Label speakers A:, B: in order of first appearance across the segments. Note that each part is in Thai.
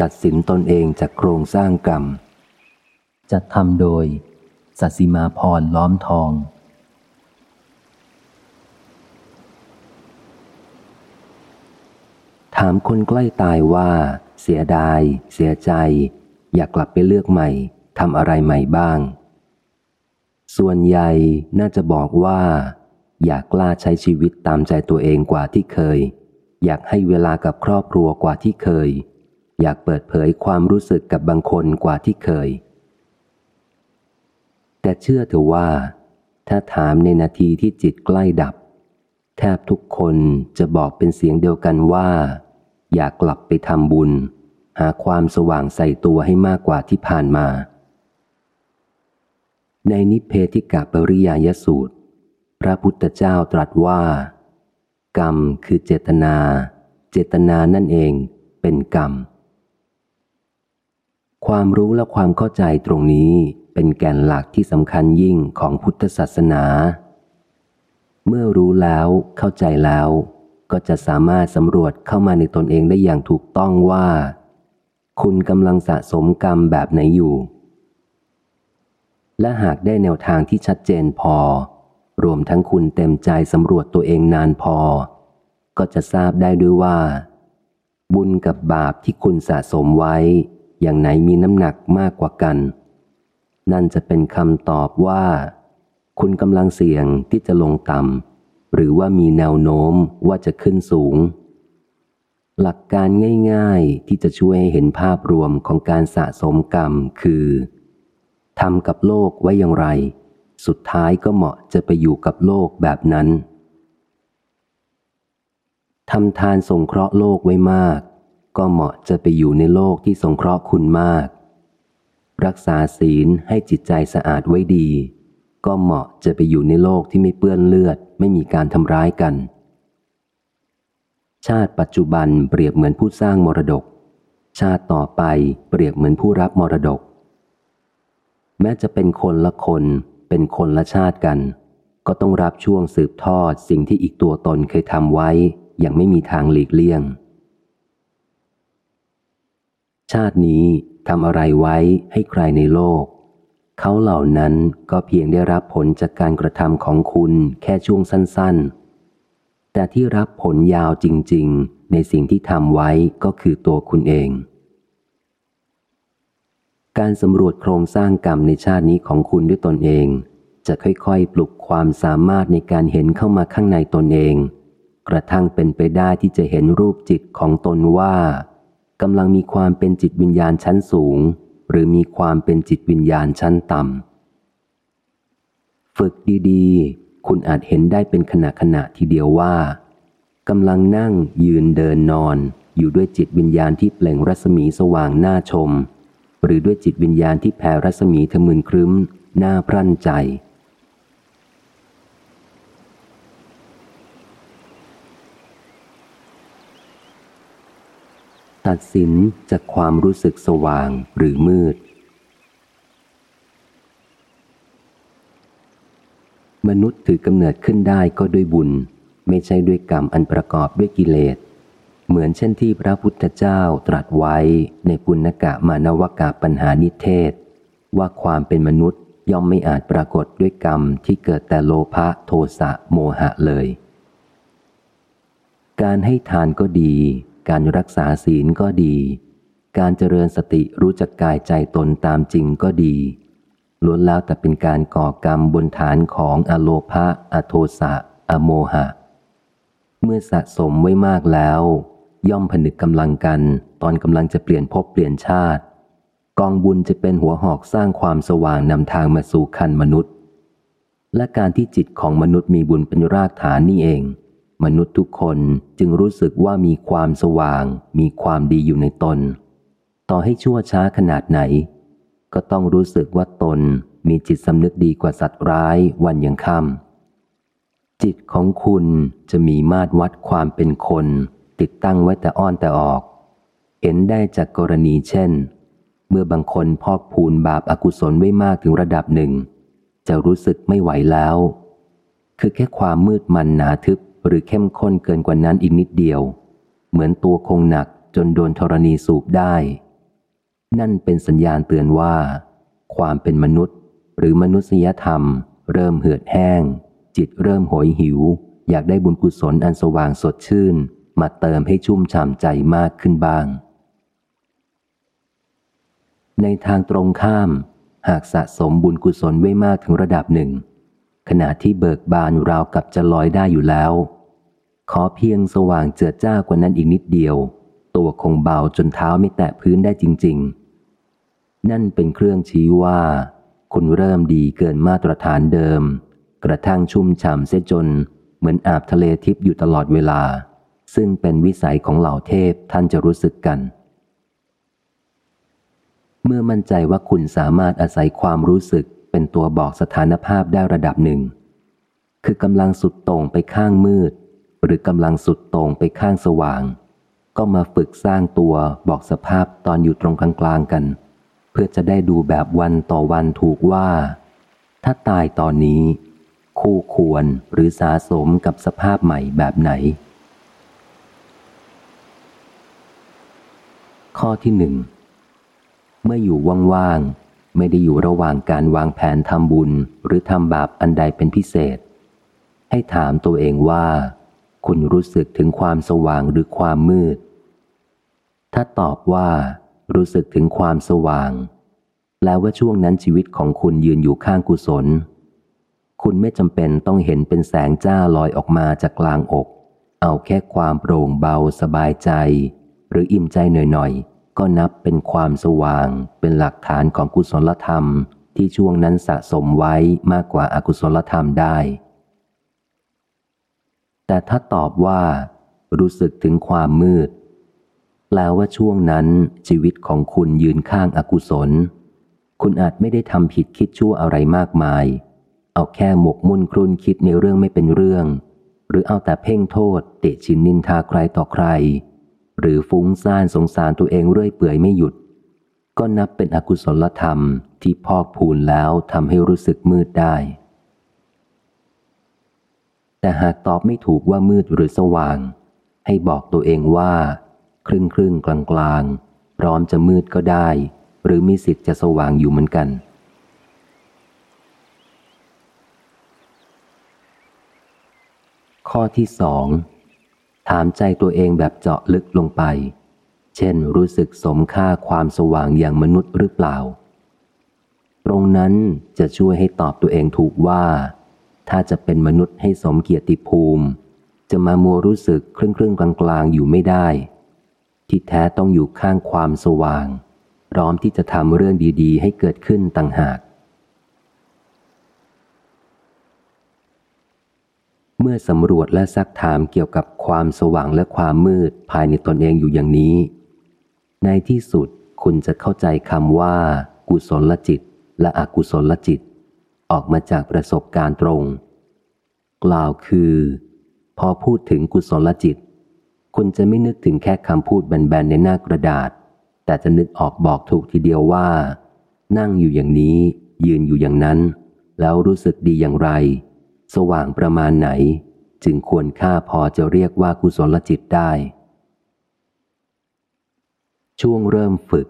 A: ตัดสินตนเองจากโครงสร้างกรรม จัดทำโดยสัสิมาพรล้อมทอง ถามคนใกล้ตายว่า เสียดาย เสียใจ อยากกลับไปเลือกใหม่ทำอะไรใหม่บ้าง ส่วนใหญ่น่าจะบอกว่า อยากกล้าใช้ชีวิตตามใจตัวเองกว่าที่เคย อยากให้เวลากับครอบครัวกว่าที่เคย อยากเปิดเผยความรู้สึกกับบางคนกว่าที่เคย แต่เชื่อเถอะว่า ถ้าถามในนาทีที่จิตใกล้ดับ แทบทุกคนจะบอกเป็นเสียงเดียวกันว่า อยากกลับไปทำบุญ หาความสว่างใส่ตัวให้มากกว่าที่ผ่านมา ในนิเพธิกะปริยายสูตร พระพุทธเจ้าตรัสว่า กรรมคือเจตนา เจตนานั่นเองเป็นกรรม ความรู้และความเข้าใจตรงนี้เป็นแกนหลักที่สำคัญยิ่งของพุทธศาสนา เมื่อรู้แล้วเข้าใจแล้ว ก็จะสามารถสำรวจเข้ามาในตนเองได้อย่างถูกต้องว่า คุณกำลังสะสมกรรมแบบไหนอยู่ และหากได้แนวทางที่ชัดเจนพอ รวมทั้งคุณเต็มใจสำรวจตัวเองนานพอ ก็จะทราบได้ด้วยว่า บุญกับบาปที่คุณสะสมไว้ อย่างไหนมีน้ำหนักมากกว่ากัน นั่นจะเป็นคำตอบว่า คุณกำลังเสี่ยงที่จะลงต่ำหรือว่ามีแนวโน้มว่าจะขึ้นสูง หลักการง่าย ๆที่จะช่วยให้เห็นภาพรวมของการสะสมกรรมคือทำกับโลกไว้อย่างไร สุดท้ายก็เหมาะจะไปอยู่กับโลกแบบนั้นทำทานสงเคราะห์โลกไว้มาก ก็เหมาะจะไปอยู่ในโลกที่สงเคราะห์คุณมาก รักษาศีลให้จิตใจสะอาดไว้ดี ก็เหมาะจะไปอยู่ในโลกที่ไม่เปื้อนเลือด ไม่มีการทำร้ายกัน ชาติปัจจุบันเปรียบเหมือนผู้สร้างมรดก ชาติต่อไปเปรียบเหมือนผู้รับมรดก แม้จะเป็นคนละคน เป็นคนละชาติกัน ก็ต้องรับช่วงสืบทอดสิ่งที่อีกตัวตนเคยทำไว้ย่างไม่มีทางหลีกเลี่ยง ชาตินี้ทำอะไรไว้ให้ใครในโลก เขาเหล่านั้นก็เพียงได้รับผลจากการกระทำของคุณแค่ช่วงสั้น ๆ แต่ที่รับผลยาวจริง ๆ ในสิ่งที่ทำไว้ก็คือตัวคุณเอง การสำรวจโครงสร้างกรรมในชาตินี้ของคุณด้วยตนเอง จะค่อยๆ ปลุกความสามารถในการเห็นเข้ามาข้างในตนเอง กระทั่งเป็นไปได้ที่จะเห็นรูปจิตของตนว่า กำลังมีความเป็นจิตวิญญาณชั้นสูง หรือมีความเป็นจิตวิญญาณชั้นต่ำ ฝึกดีๆ คุณอาจเห็นได้เป็นขณะขณะทีเดียวว่ากำลังนั่งยืนเดินนอน อยู่ด้วยจิตวิญญาณที่เปล่งรัศมีสว่างน่าชม หรือด้วยจิตวิญญาณที่แผ่รัศมีทะมึนครึ้มน่าพรั่นใจ ตัดสินจากความรู้สึกสว่างหรือมืด มนุษย์ถือกำเนิดขึ้นได้ก็ด้วยบุญ ไม่ใช่ด้วยกรรมอันประกอบด้วยกิเลส เหมือนเช่นที่พระพุทธเจ้าตรัสไว้ในปุณกะมานวกะปัญหานิเทศ ว่าความเป็นมนุษย์ย่อมไม่อาจปรากฏด้วยกรรมที่เกิดแต่โลภะโทสะโมหะเลย การให้ทานก็ดี การรักษาศีลก็ดี การเจริญสติรู้จักกายใจตนตามจริงก็ดีล้วนแล้วแต่เป็นการก่อกรรมบนฐานของอโลภะอโทสะ อโมหะ เมื่อสะสมไว้มากแล้ว ย่อมผนึกกำลังกัน ตอนกำลังจะเปลี่ยนภพเปลี่ยนชาติ กองบุญจะเป็นหัวหอกสร้างความสว่างนำทางมาสู่คันมนุษย์ และการที่จิตของมนุษย์มีบุญเป็นรากฐานนี่เอง มนุษย์ทุกคนจึงรู้สึกว่ามีความสว่าง มีความดีอยู่ในตน ต่อให้ชั่วช้าขนาดไหน ก็ต้องรู้สึกว่าตนมีจิตสำนึกดีกว่าสัตว์ร้ายวันยังค่ำจิตของคุณจะมีมาตรวัดความเป็นคน ติดตั้งไว้แต่อ้อนแต่ออก เห็นได้จากกรณีเช่น เมื่อบางคนพอกพูนบาปอากุศลไว้มากถึงระดับหนึ่ง จะรู้สึกไม่ไหวแล้ว คือแค่ความมืดมันหนาทึบ หรือเข้มข้นเกินกว่านั้นอีกนิดเดียว เหมือนตัวคงหนักจนโดนธรณีสูบได้ นั่นเป็นสัญญาณเตือนว่า ความเป็นมนุษย์ หรือมนุษยธรรม เริ่มเหือดแห้ง จิตเริ่มโหยหิว อยากได้บุญกุศลอันสว่างสดชื่น มาเติมให้ชุ่มฉ่ำใจมากขึ้นบ้าง ในทางตรงข้าม หากสะสมบุญกุศลไว้มากถึงระดับหนึ่ง ขณะที่เบิกบานราวกับจะลอยได้อยู่แล้ว ขอเพียงสว่างเจิดจ้ากว่านั้นอีกนิดเดียว ตัวคงเบาจนเท้าไม่แตะพื้นได้จริง ๆ นั่นเป็นเครื่องชี้ว่า คุณเริ่มดีเกินมาตรฐานเดิม กระทั่งชุ่มฉ่ำเสียจน เหมือนอาบทะเลทิพย์อยู่ตลอดเวลา ซึ่งเป็นวิสัยของเหล่าเทพท่านจะรู้สึกกันเมื่อมั่นใจว่าคุณสามารถอาศัยความรู้สึก เป็นตัวบอกสถานภาพได้ระดับหนึ่ง คือกำลังสุดตรงไปข้างมืด หรือกำลังสุดตรงไปข้างสว่าง ก็มาฝึกสร้างตัวบอกสภาพตอนอยู่ตรงกลางๆกัน เพื่อจะได้ดูแบบวันต่อวันถูกว่า ถ้าตายตอนนี้ คู่ควรหรือสาสมกับสภาพใหม่แบบไหน ข้อที่หนึ่งเมื่ออยู่ว่างๆ ไม่ได้อยู่ระหว่างการวางแผนทำบุญหรือทำบาปอันใดเป็นพิเศษ ให้ถามตัวเองว่า คุณรู้สึกถึงความสว่างหรือความมืด ถ้าตอบว่า รู้สึกถึงความสว่าง แปลว่าช่วงนั้นชีวิตของคุณยืนอยู่ข้างกุศล คุณไม่จำเป็นต้องเห็นเป็นแสงจ้าลอยออกมาจากกลางอก เอาแค่ความโปร่งเบาสบายใจ หรืออิ่มใจหน่อยๆ ก็นับเป็นความสว่าง เป็นหลักฐานของกุศลธรรมที่ช่วงนั้นสะสมไว้มากกว่าอากุศลธรรมได้ แต่ถ้าตอบว่า รู้สึกถึงความมืด แปลว่าช่วงนั้นชีวิตของคุณยืนข้างอากุศล คุณอาจไม่ได้ทำผิดคิดชั่วอะไรมากมาย เอาแค่หมกมุ่นครุ่นคิดในเรื่องไม่เป็นเรื่อง หรือเอาแต่เพ่งโทษ เตะชินนินทาใครต่อใคร หรือฟุ้งซ่านสงสารตัวเองเรื่อยเปื่อยไม่หยุด ก็นับเป็นอกุศลธรรมที่พอกพูนแล้วทำให้รู้สึกมืดได้ แต่หากตอบไม่ถูกว่ามืดหรือสว่าง ให้บอกตัวเองว่า ครึ่งครึ่งกลางกลางพร้อมจะมืดก็ได้ หรือมีสิทธิ์จะสว่างอยู่เหมือนกันข้อที่สอง ถามใจตัวเองแบบเจาะลึกลงไป เช่นรู้สึกสมค่าความสว่างอย่างมนุษย์หรือเปล่า ตรงนั้นจะช่วยให้ตอบตัวเองถูกว่า ถ้าจะเป็นมนุษย์ให้สมเกียรติภูมิ จะมามัวรู้สึกครึ่งครึ่งกลางกลางอยู่ไม่ได้ ที่แท้ต้องอยู่ข้างความสว่าง พร้อมที่จะทำเรื่องดี ๆ ให้เกิดขึ้นต่างหาก เมื่อสำรวจและซักถามเกี่ยวกับความสว่างและความมืดภายในตนเองอยู่อย่างนี้ ในที่สุดคุณจะเข้าใจคำว่า กุศลจิต และอกุศลจิต ออกมาจากประสบการณ์ตรง กล่าวคือ พอพูดถึงกุศลจิต คุณจะไม่นึกถึงแค่คำพูดแบนๆในหน้ากระดาษ แต่จะนึกออกบอกถูกทีเดียวว่า นั่งอยู่อย่างนี้ ยืนอยู่อย่างนั้น แล้วรู้สึกดีอย่างไร สว่างประมาณไหน จึงควรค่าพอจะเรียกว่ากุศลจิตได้ ช่วงเริ่มฝึก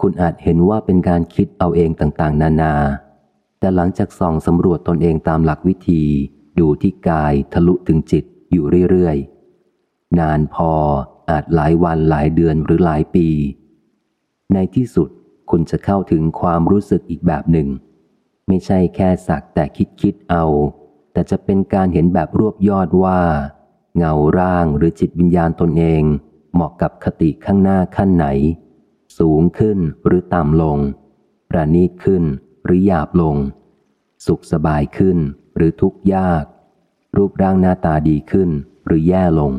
A: คุณอาจเห็นว่าเป็นการคิดเอาเองต่างๆ นานา แต่หลังจากส่องสำรวจตนเองตามหลักวิธี ดูที่กายทะลุถึงจิตอยู่เรื่อยๆ นานพออาจหลายวันหลายเดือนหรือหลายปี ในที่สุดคุณจะเข้าถึงความรู้สึกอีกแบบหนึ่งไม่ใช่แค่สักแต่คิดคิดเอา แต่จะเป็นการเห็นแบบรวบยอดว่า เงาร่างหรือจิตวิญญาณตนเอง เหมาะกับคติข้างหน้าขั้นไหน สูงขึ้นหรือต่ำลง ประณีตขึ้นหรือหยาบลง สุขสบายขึ้นหรือทุกข์ยาก รูปร่างหน้าตาดีขึ้นหรือแย่ลง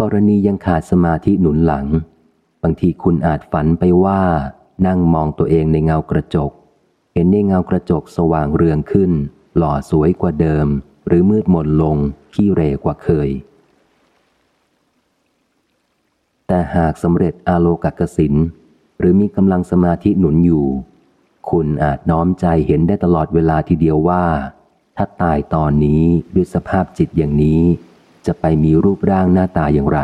A: กรณียังขาดสมาธิหนุนหลัง บางทีคุณอาจฝันไปว่า นั่งมองตัวเองในเงากระจก เห็นในเงากระจกสว่างเรืองขึ้น หล่อสวยกว่าเดิม หรือมืดมนลงขี้เรกว่าเคย แต่หากสำเร็จอาโลกกสินหรือมีกำลังสมาธิหนุนอยู่ คุณอาจน้อมใจเห็นได้ตลอดเวลาทีเดียวว่า ถ้าตายตอนนี้ด้วยสภาพจิตอย่างนี้ จะไปมีรูปร่างหน้าตาอย่างไร